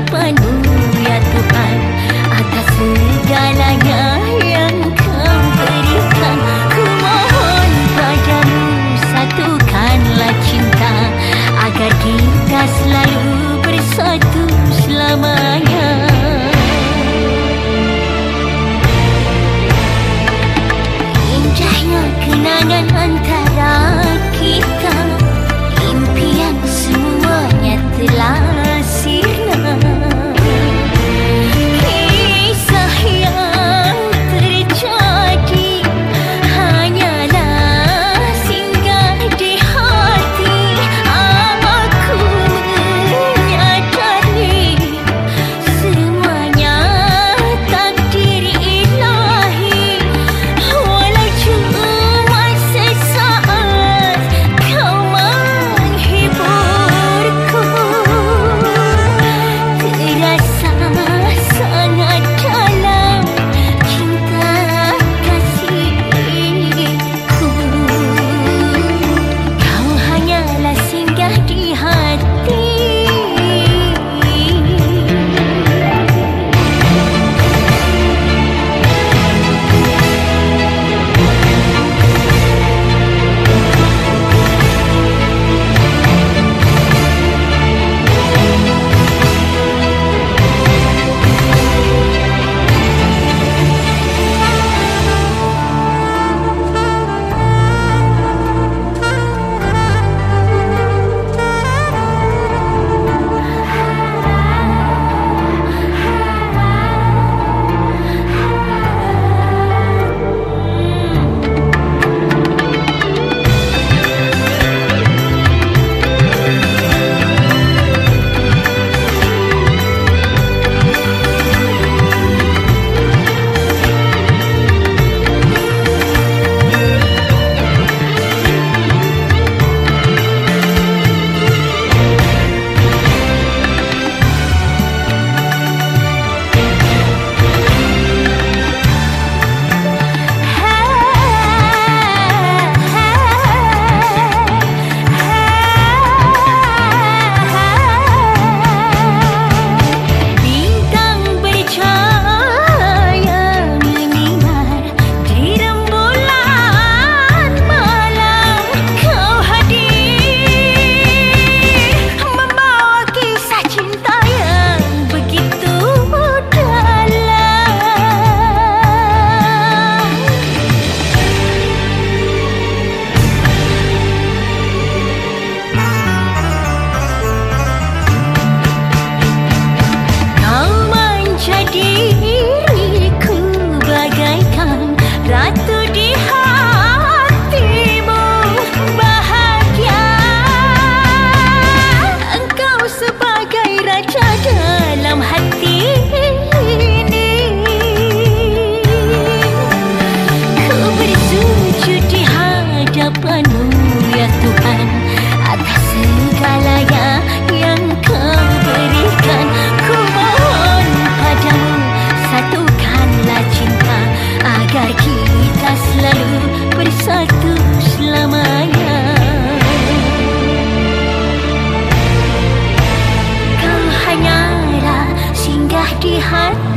apa 是阿 मिट्टी हाथ